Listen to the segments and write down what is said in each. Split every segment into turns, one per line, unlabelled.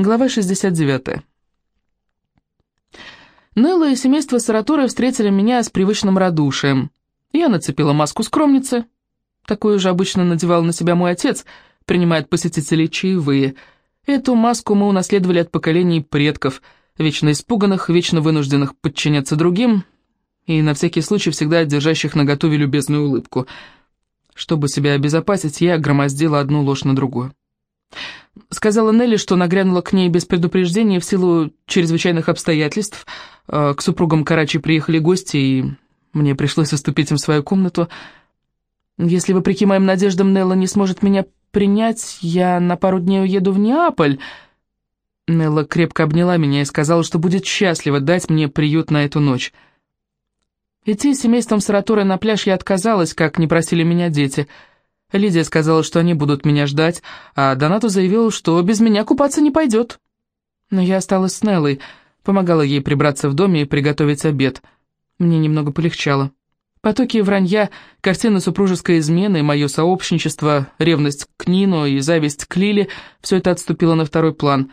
Глава 69. Нелла и семейство Саратора встретили меня с привычным радушием. Я нацепила маску скромницы. Такую же обычно надевал на себя мой отец, принимает посетителей чаевые. Эту маску мы унаследовали от поколений предков, вечно испуганных, вечно вынужденных подчиняться другим и на всякий случай всегда держащих наготове любезную улыбку. Чтобы себя обезопасить, я громоздила одну ложь на другую. Сказала Нелли, что нагрянула к ней без предупреждения в силу чрезвычайных обстоятельств. Э, к супругам Карачи приехали гости, и мне пришлось уступить им свою комнату. Если, вопреки моим надеждам, Нелла не сможет меня принять, я на пару дней уеду в Неаполь. Нелла крепко обняла меня и сказала, что будет счастлива дать мне приют на эту ночь. Идти с семейством Саратора на пляж я отказалась, как не просили меня дети — Лидия сказала, что они будут меня ждать, а Донату заявил, что без меня купаться не пойдет. Но я осталась с Неллой, помогала ей прибраться в доме и приготовить обед. Мне немного полегчало. Потоки вранья, картины супружеской измены, мое сообщничество, ревность к Нину и зависть к Лиле — все это отступило на второй план.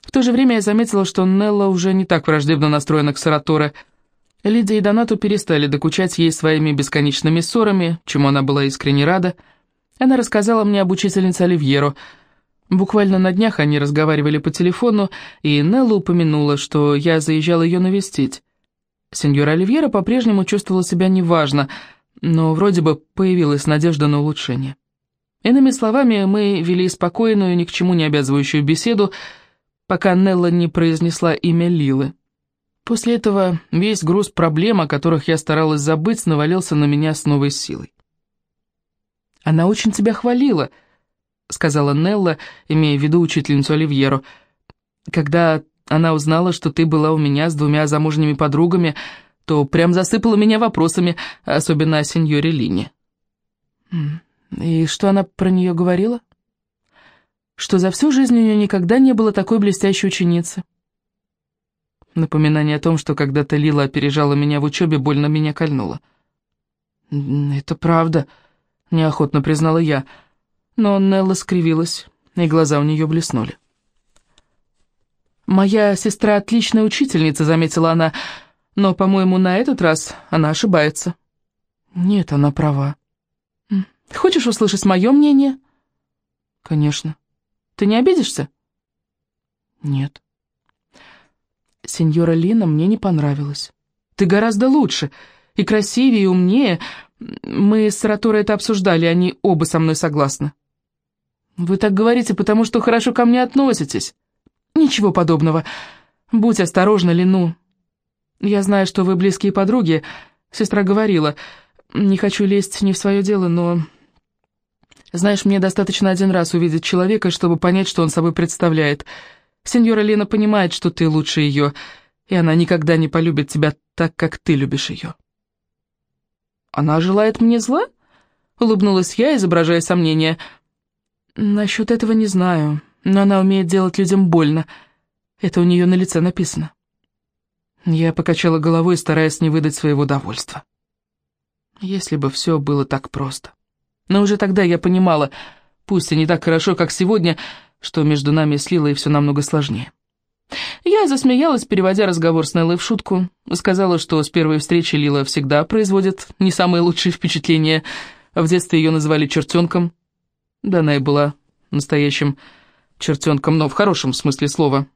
В то же время я заметила, что Нелла уже не так враждебно настроена к Сараторе. Лидия и Донату перестали докучать ей своими бесконечными ссорами, чему она была искренне рада — она рассказала мне об учительнице Оливьеро. Буквально на днях они разговаривали по телефону, и Нелла упомянула, что я заезжал ее навестить. Сеньора Оливьера по-прежнему чувствовала себя неважно, но вроде бы появилась надежда на улучшение. Иными словами, мы вели спокойную, ни к чему не обязывающую беседу, пока Нелла не произнесла имя Лилы. После этого весь груз проблем, о которых я старалась забыть, навалился на меня с новой силой. «Она очень тебя хвалила», — сказала Нелла, имея в виду учительницу Оливьеру. «Когда она узнала, что ты была у меня с двумя замужними подругами, то прям засыпала меня вопросами, особенно о сеньоре Лине». «И что она про нее говорила?» «Что за всю жизнь у нее никогда не было такой блестящей ученицы». Напоминание о том, что когда-то Лила опережала меня в учебе, больно меня кольнуло. «Это правда», — неохотно признала я. Но Нелла скривилась, и глаза у нее блеснули. «Моя сестра отличная учительница», — заметила она, «но, по-моему, на этот раз она ошибается». «Нет, она права». «Хочешь услышать мое мнение?» «Конечно». «Ты не обидишься?» «Нет». «Сеньора Лина мне не понравилась. Ты гораздо лучше, и красивее, и умнее, мы с Сараторой это обсуждали, они оба со мной согласны. Вы так говорите, потому что хорошо ко мне относитесь. Ничего подобного. Будь осторожна, Лину. Я знаю, что вы близкие подруги. Сестра говорила. Не хочу лезть не в свое дело, но... Знаешь, мне достаточно один раз увидеть человека, чтобы понять, что он собой представляет. Сеньора Лена понимает, что ты лучше ее, и она никогда не полюбит тебя так, как ты любишь ее. «Она желает мне зла?» — улыбнулась я, изображая сомнение. «Насчет этого не знаю, но она умеет делать людям больно. Это у нее на лице написано». Я покачала головой, стараясь не выдать своего довольства. Если бы все было так просто. Но уже тогда я понимала, пусть и не так хорошо, как сегодня, что между нами с Лилой все намного сложнее. Я засмеялась, переводя разговор с Неллой в шутку. Сказала, что с первой встречи Лила всегда производит не самые лучшие впечатления. В детстве ее называли чертенком. Да она и была настоящим чертенком, но в хорошем смысле слова.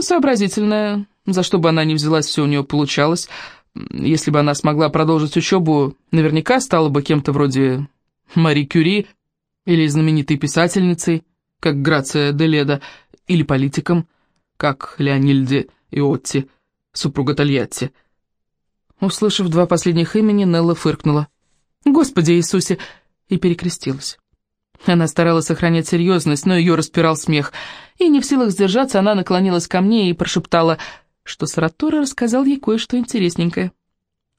Сообразительная, за что бы она ни взялась, все у нее получалось. Если бы она смогла продолжить учебу, наверняка стала бы кем-то вроде Мари Кюри или знаменитой писательницей, как Грация Деледа, или политиком – как Леонильде и Отти, супруга Тольятти. Услышав два последних имени, Нелла фыркнула. «Господи Иисусе!» и перекрестилась. Она старалась сохранять серьезность, но ее распирал смех. И не в силах сдержаться, она наклонилась ко мне и прошептала, что Саратора рассказал ей кое-что интересненькое.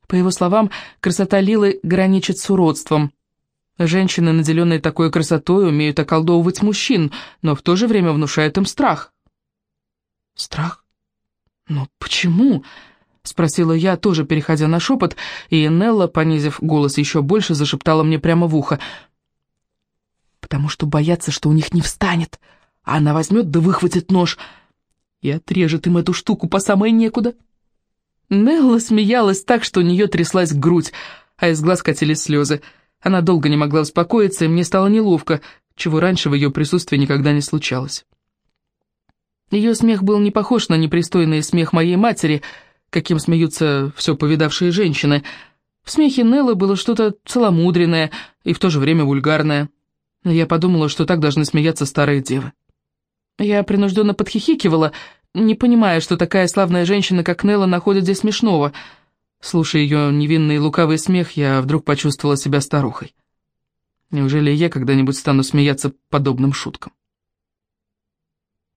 По его словам, красота Лилы граничит с уродством. Женщины, наделенные такой красотой, умеют околдовывать мужчин, но в то же время внушают им страх. Страх? Но почему? Спросила я, тоже переходя на шепот, и Нелла, понизив голос еще больше, зашептала мне прямо в ухо. «Потому что боятся, что у них не встанет, а она возьмет да выхватит нож. и отрежет им эту штуку по самой некуда. Нелла смеялась так, что у нее тряслась грудь, а из глаз катились слезы. Она долго не могла успокоиться, и мне стало неловко, чего раньше в ее присутствии никогда не случалось. Ее смех был не похож на непристойный смех моей матери, каким смеются все повидавшие женщины. В смехе Неллы было что-то целомудренное и в то же время вульгарное. Я подумала, что так должны смеяться старые девы. Я принужденно подхихикивала, не понимая, что такая славная женщина, как Нелла, находит здесь смешного. Слушая ее невинный лукавый смех, я вдруг почувствовала себя старухой. Неужели я когда-нибудь стану смеяться подобным шуткам?